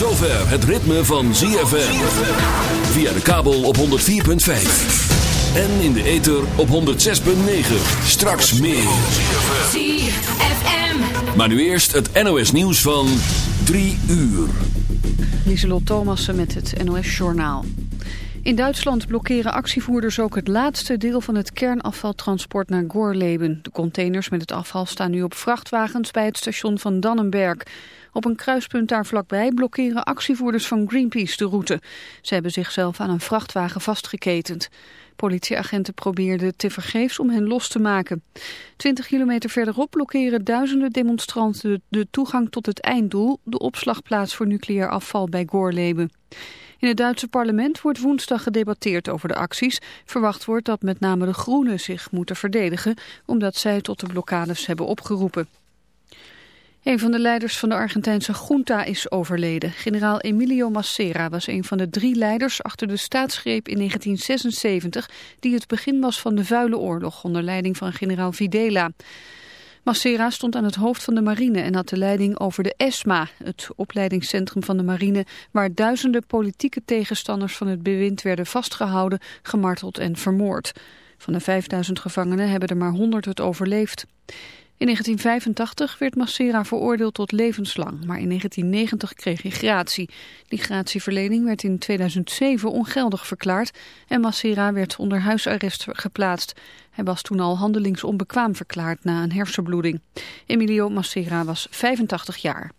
zover het ritme van ZFM. Via de kabel op 104.5. En in de ether op 106.9. Straks meer. ZFM. Maar nu eerst het NOS nieuws van 3 uur. Lieselot Thomassen met het NOS-journaal. In Duitsland blokkeren actievoerders ook het laatste deel van het kernafvaltransport naar Gorleben. De containers met het afval staan nu op vrachtwagens bij het station van Dannenberg. Op een kruispunt daar vlakbij blokkeren actievoerders van Greenpeace de route. Ze hebben zichzelf aan een vrachtwagen vastgeketend. Politieagenten probeerden tevergeefs om hen los te maken. Twintig kilometer verderop blokkeren duizenden demonstranten de toegang tot het einddoel, de opslagplaats voor nucleair afval bij Gorleben. In het Duitse parlement wordt woensdag gedebatteerd over de acties. Verwacht wordt dat met name de Groenen zich moeten verdedigen, omdat zij tot de blokkades hebben opgeroepen. Een van de leiders van de Argentijnse junta is overleden. Generaal Emilio Massera was een van de drie leiders achter de staatsgreep in 1976... die het begin was van de vuile oorlog onder leiding van generaal Videla. Massera stond aan het hoofd van de marine en had de leiding over de ESMA, het opleidingscentrum van de marine, waar duizenden politieke tegenstanders van het bewind werden vastgehouden, gemarteld en vermoord. Van de 5000 gevangenen hebben er maar 100 het overleefd. In 1985 werd Massera veroordeeld tot levenslang, maar in 1990 kreeg hij gratie. Die gratieverlening werd in 2007 ongeldig verklaard en Massera werd onder huisarrest geplaatst. Hij was toen al handelingsonbekwaam verklaard na een hersenbloeding. Emilio Massera was 85 jaar.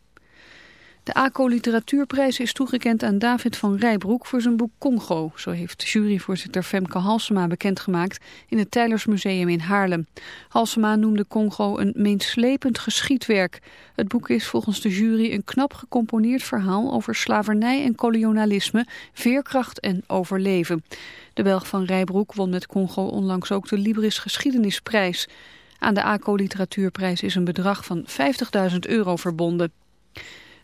De ACO Literatuurprijs is toegekend aan David van Rijbroek voor zijn boek Congo. Zo heeft juryvoorzitter Femke Halsema bekendgemaakt in het Tijlersmuseum in Haarlem. Halsema noemde Congo een meenslepend geschiedwerk. Het boek is volgens de jury een knap gecomponeerd verhaal over slavernij en kolonialisme, veerkracht en overleven. De Belg van Rijbroek won met Congo onlangs ook de Libris Geschiedenisprijs. Aan de ACO Literatuurprijs is een bedrag van 50.000 euro verbonden.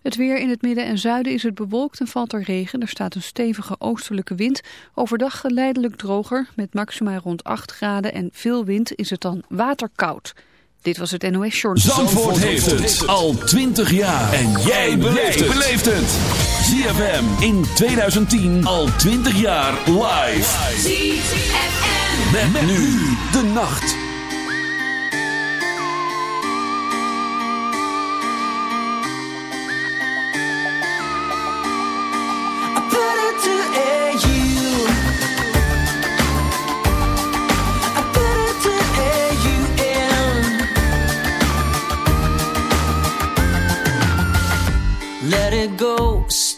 Het weer in het midden en zuiden is het bewolkt en valt er regen. Er staat een stevige oostelijke wind. Overdag geleidelijk droger met maxima rond 8 graden en veel wind is het dan waterkoud. Dit was het NOS Journal. Zandvoort heeft het al 20 jaar. En jij beleeft het. ZFM in 2010 al 20 jaar live. ZFM. Met, met nu de nacht.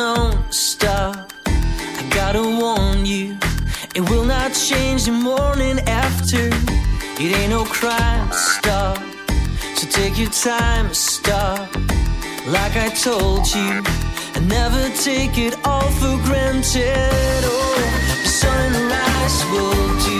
Known, stop. I gotta warn you, it will not change the morning after. It ain't no crime, stop. So take your time, stop. Like I told you, I never take it all for granted. Oh, the sunrise will do.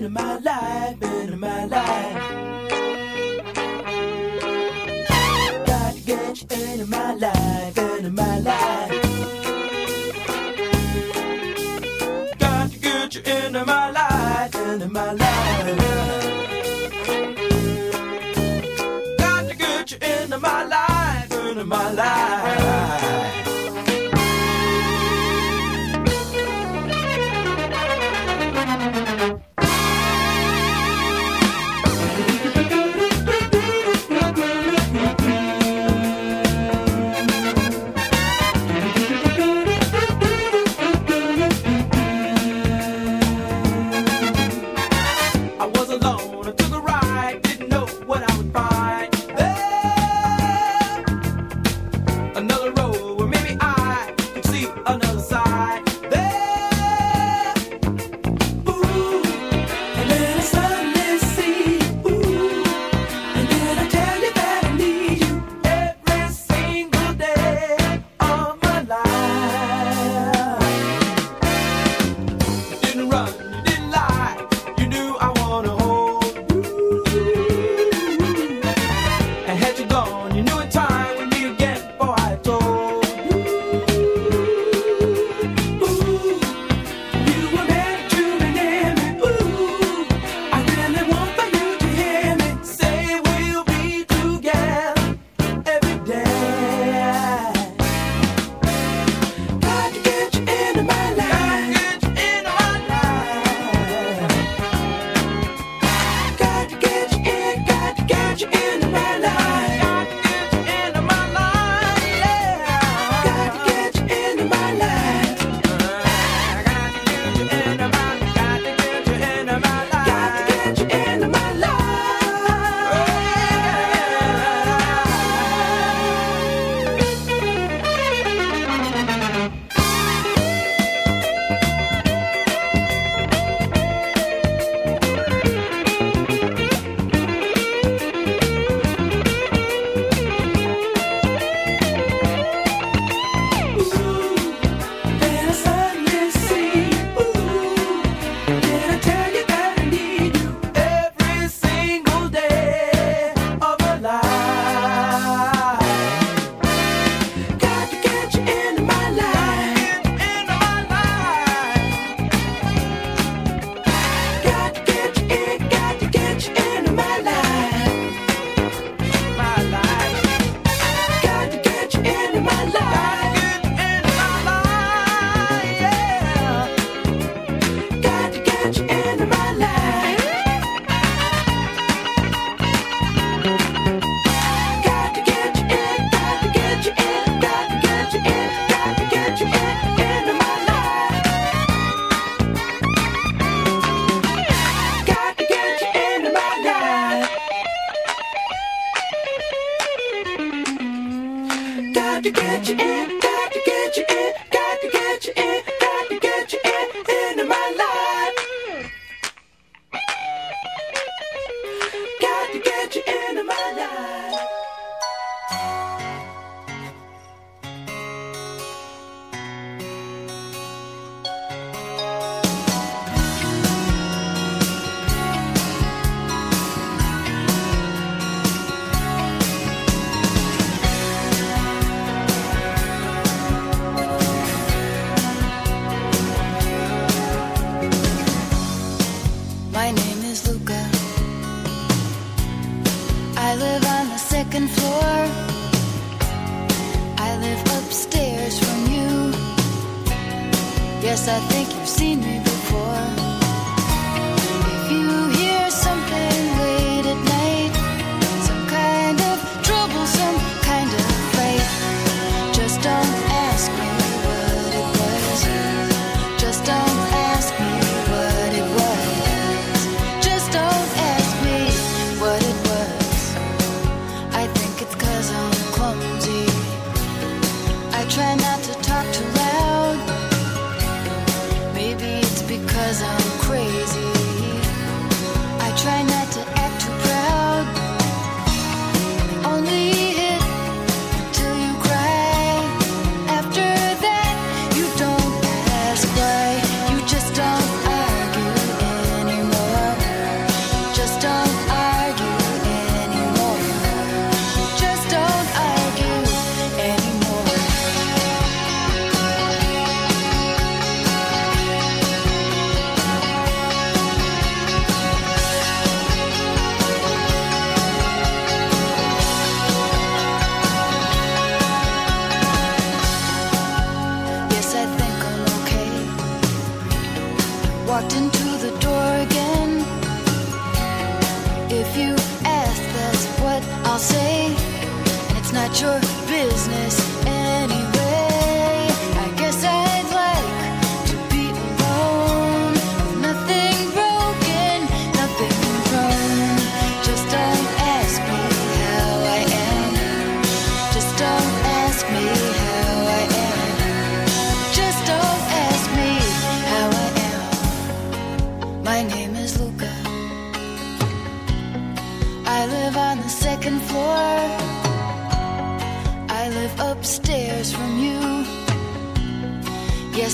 In my life. It's not your business.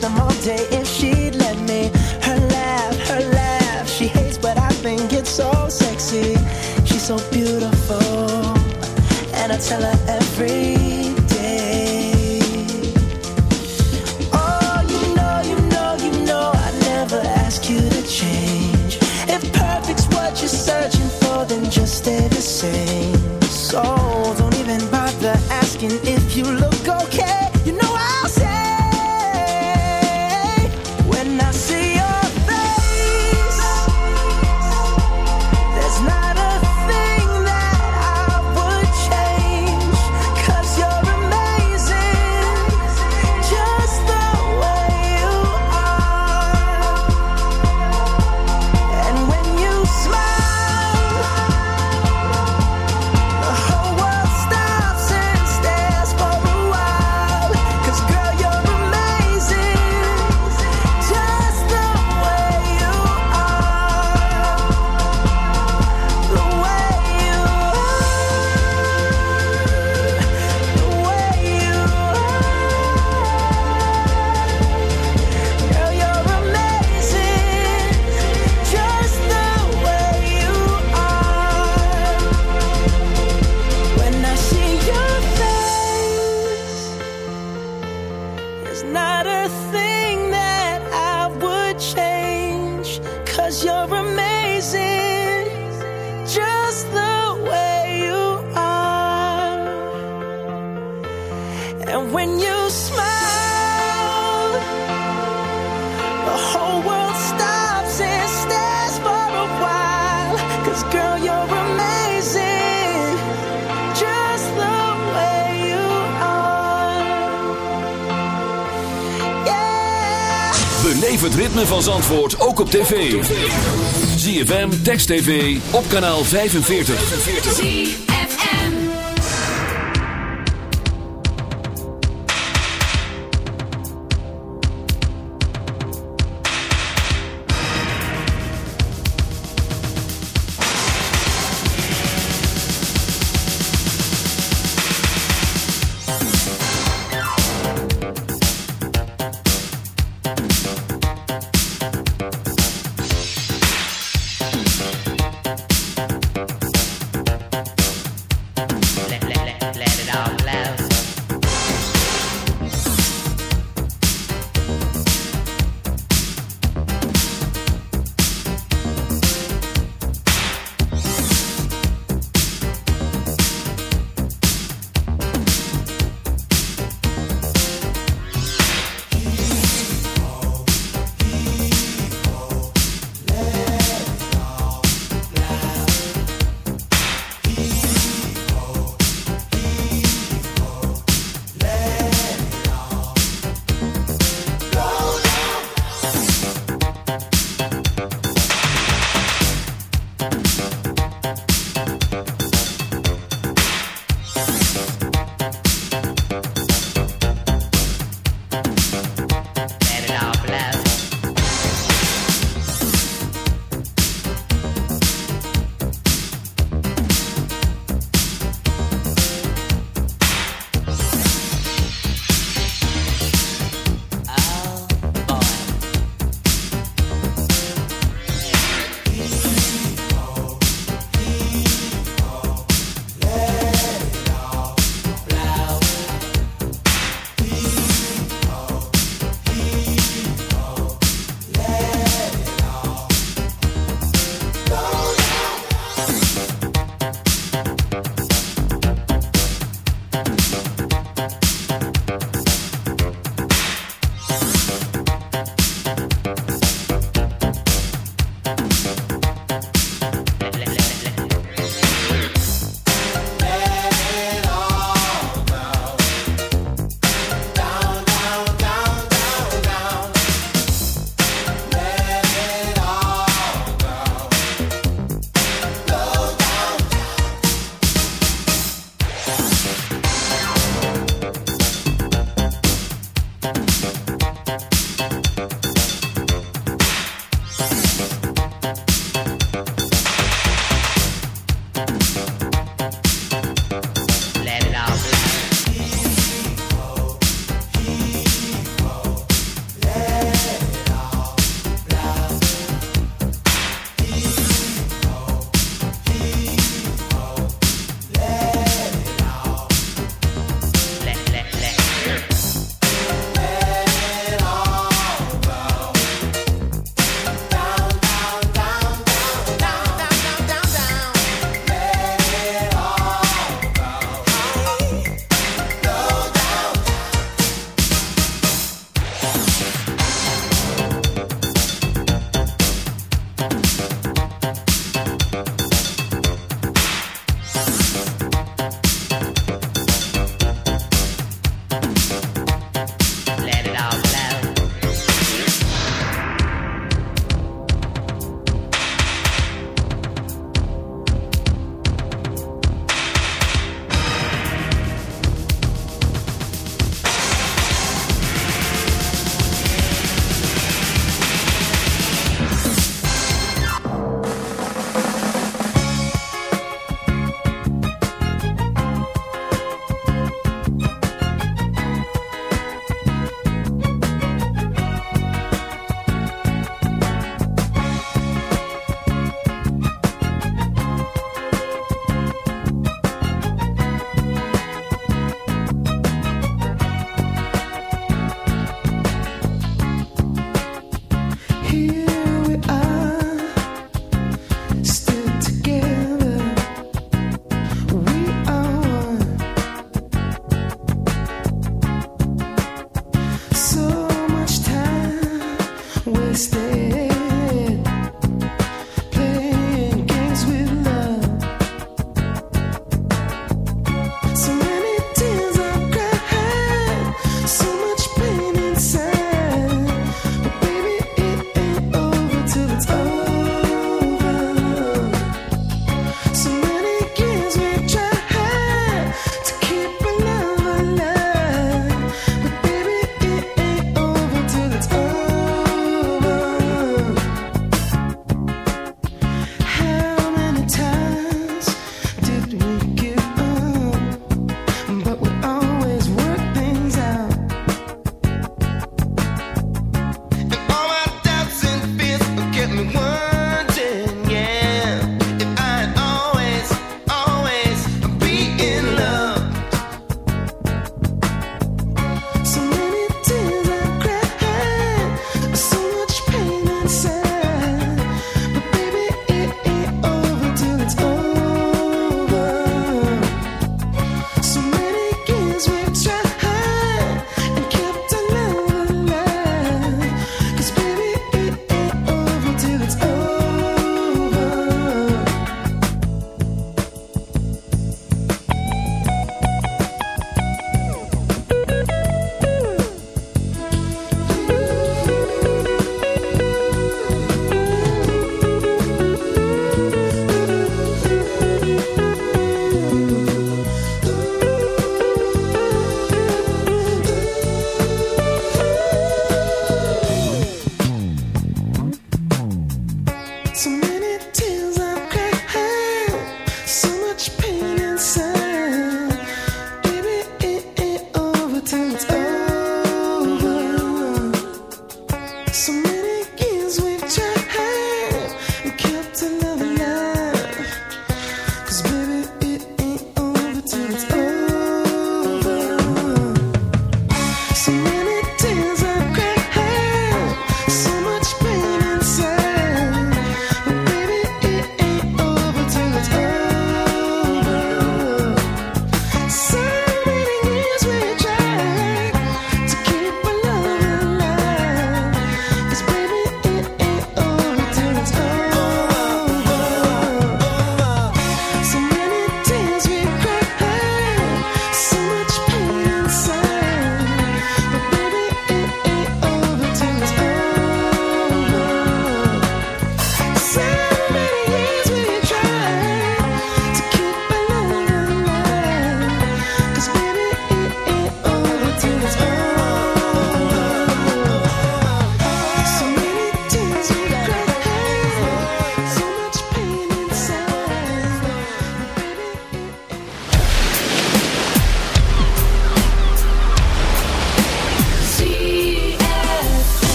them all day if she'd let me. Her laugh, her laugh. She hates, but I think it's so sexy. She's so beautiful, and I tell her. Girl, you're amazing. Just the way you are. Yeah! Belevert ritme van Zandvoort ook op TV. Zie FM Text TV op kanaal 45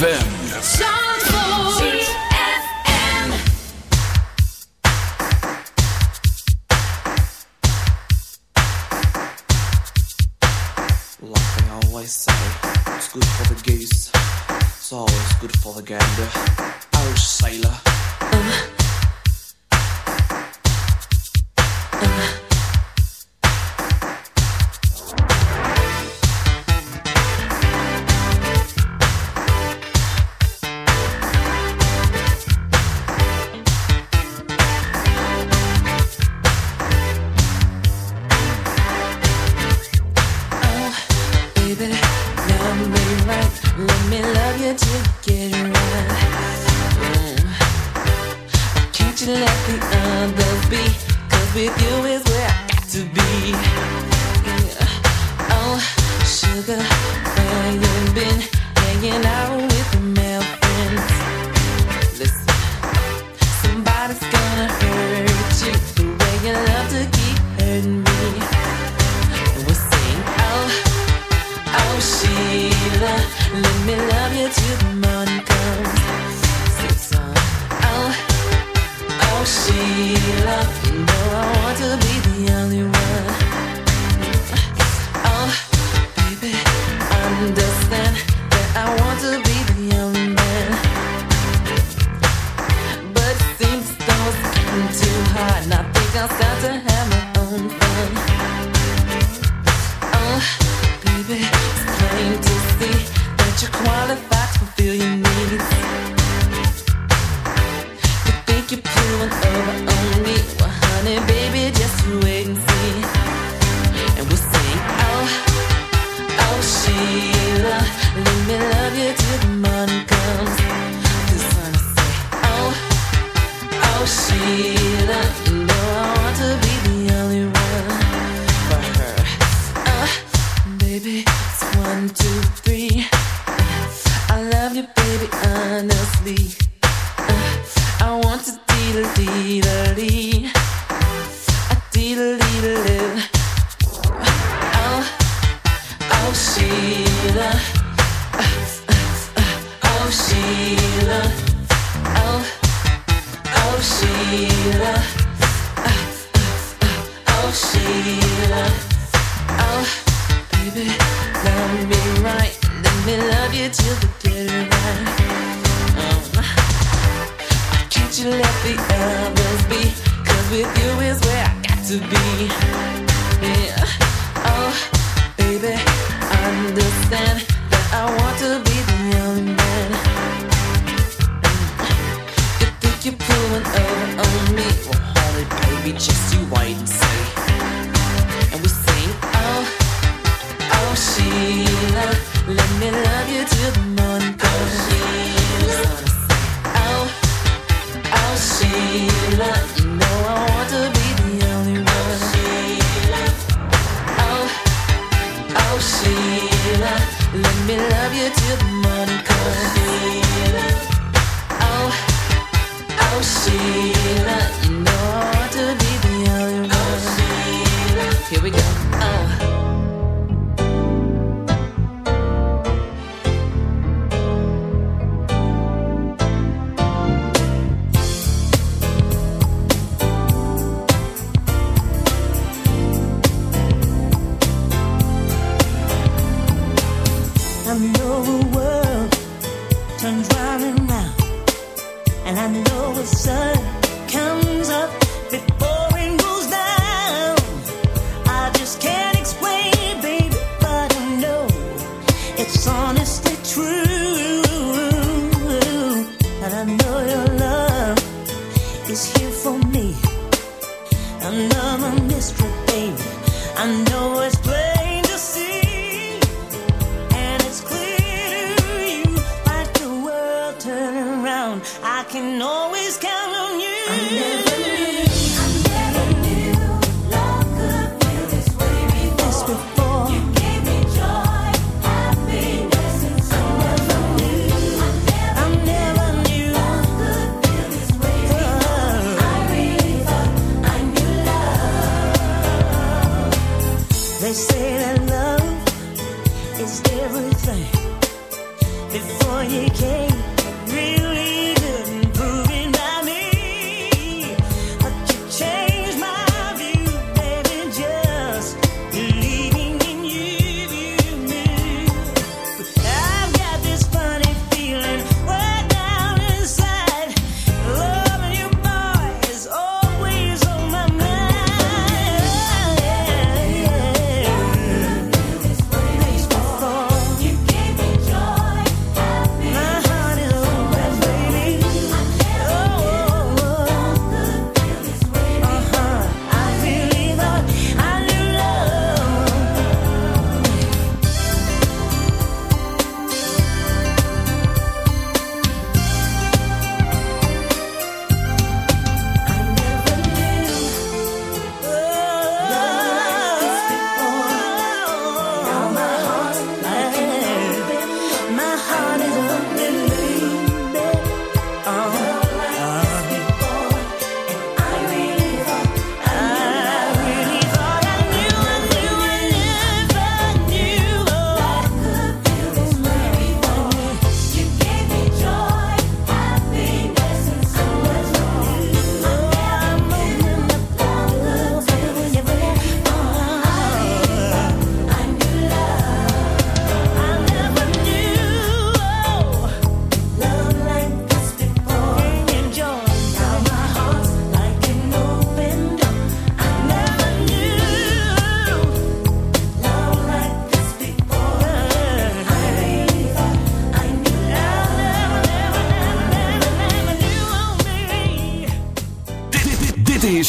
ZFM. We go.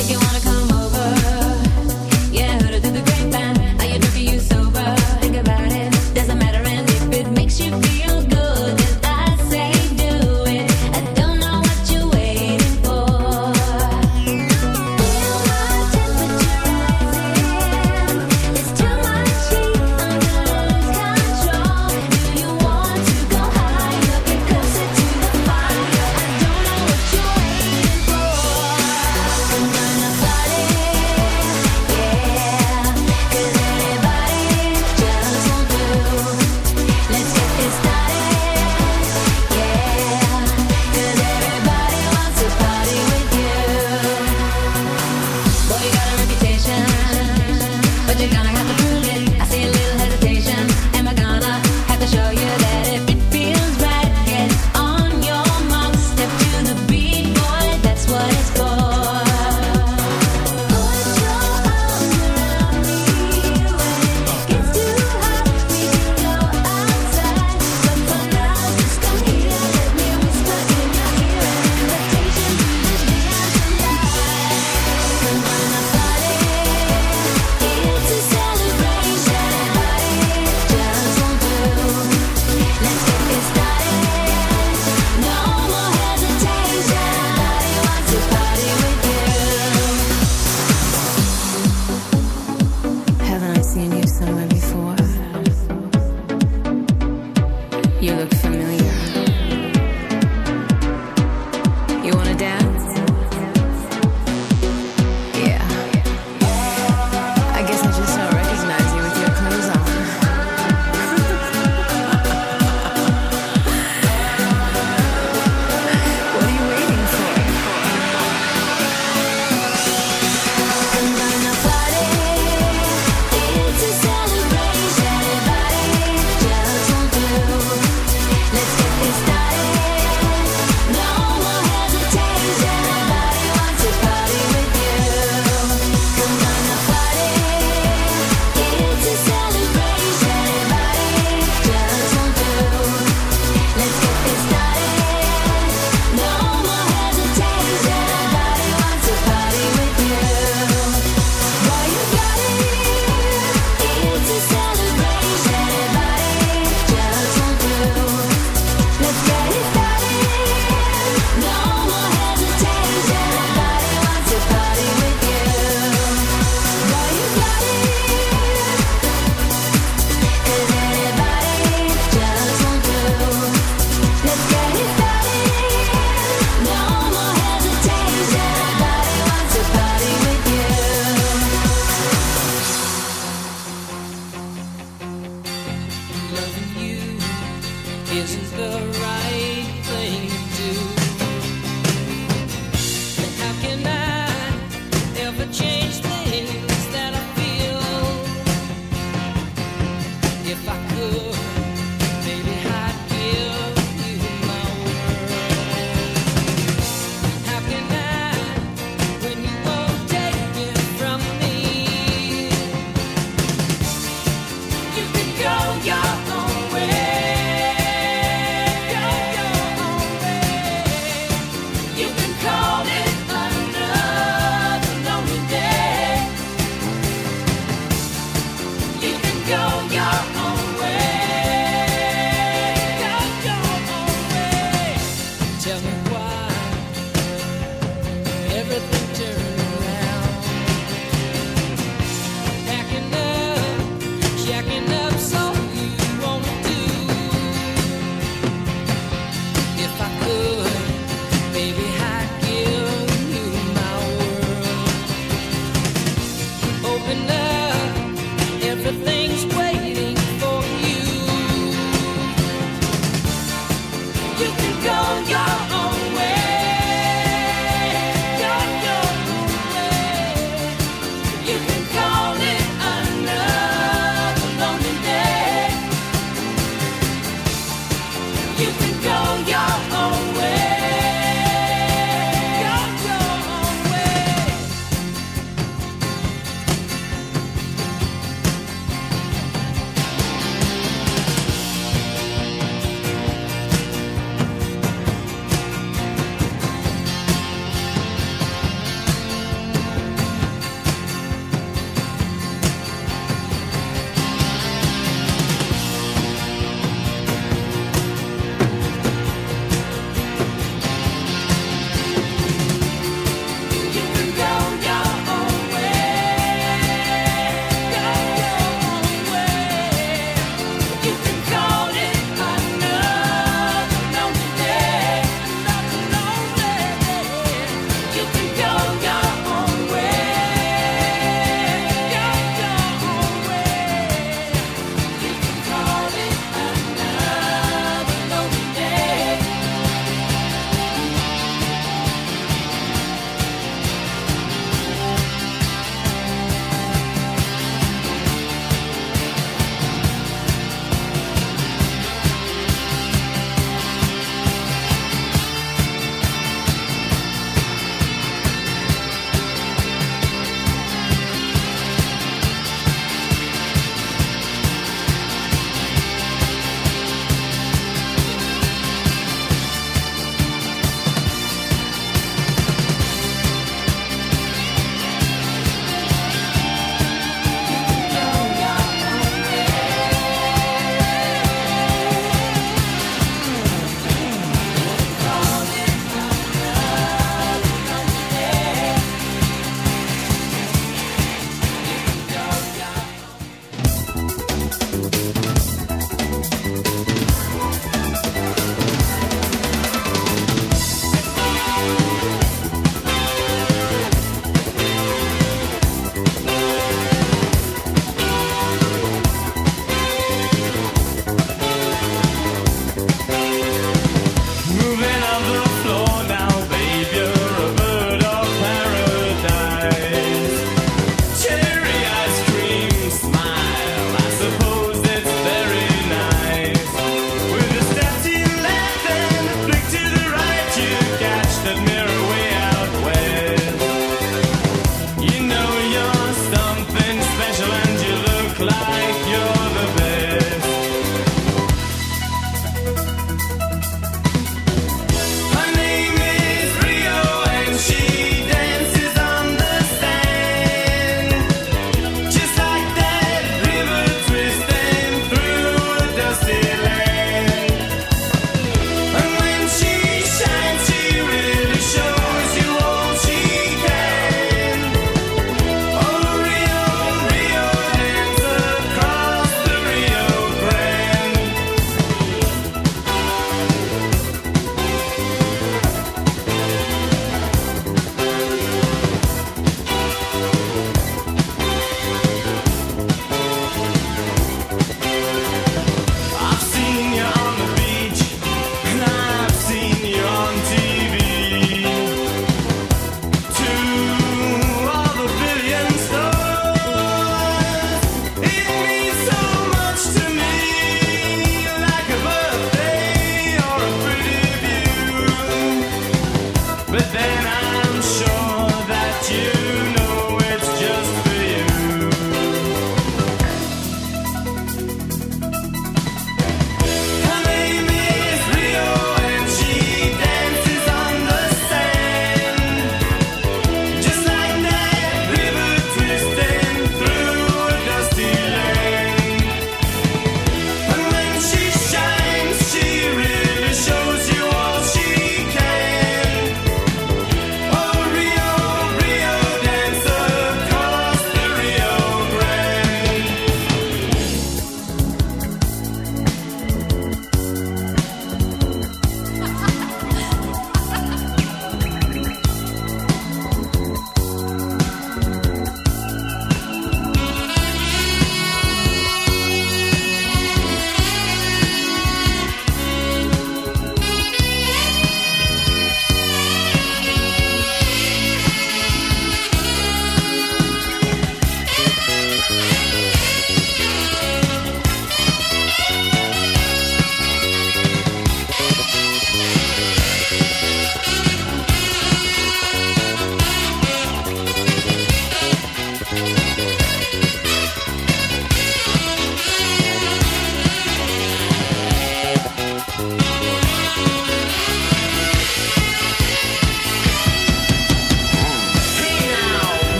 Think you wanna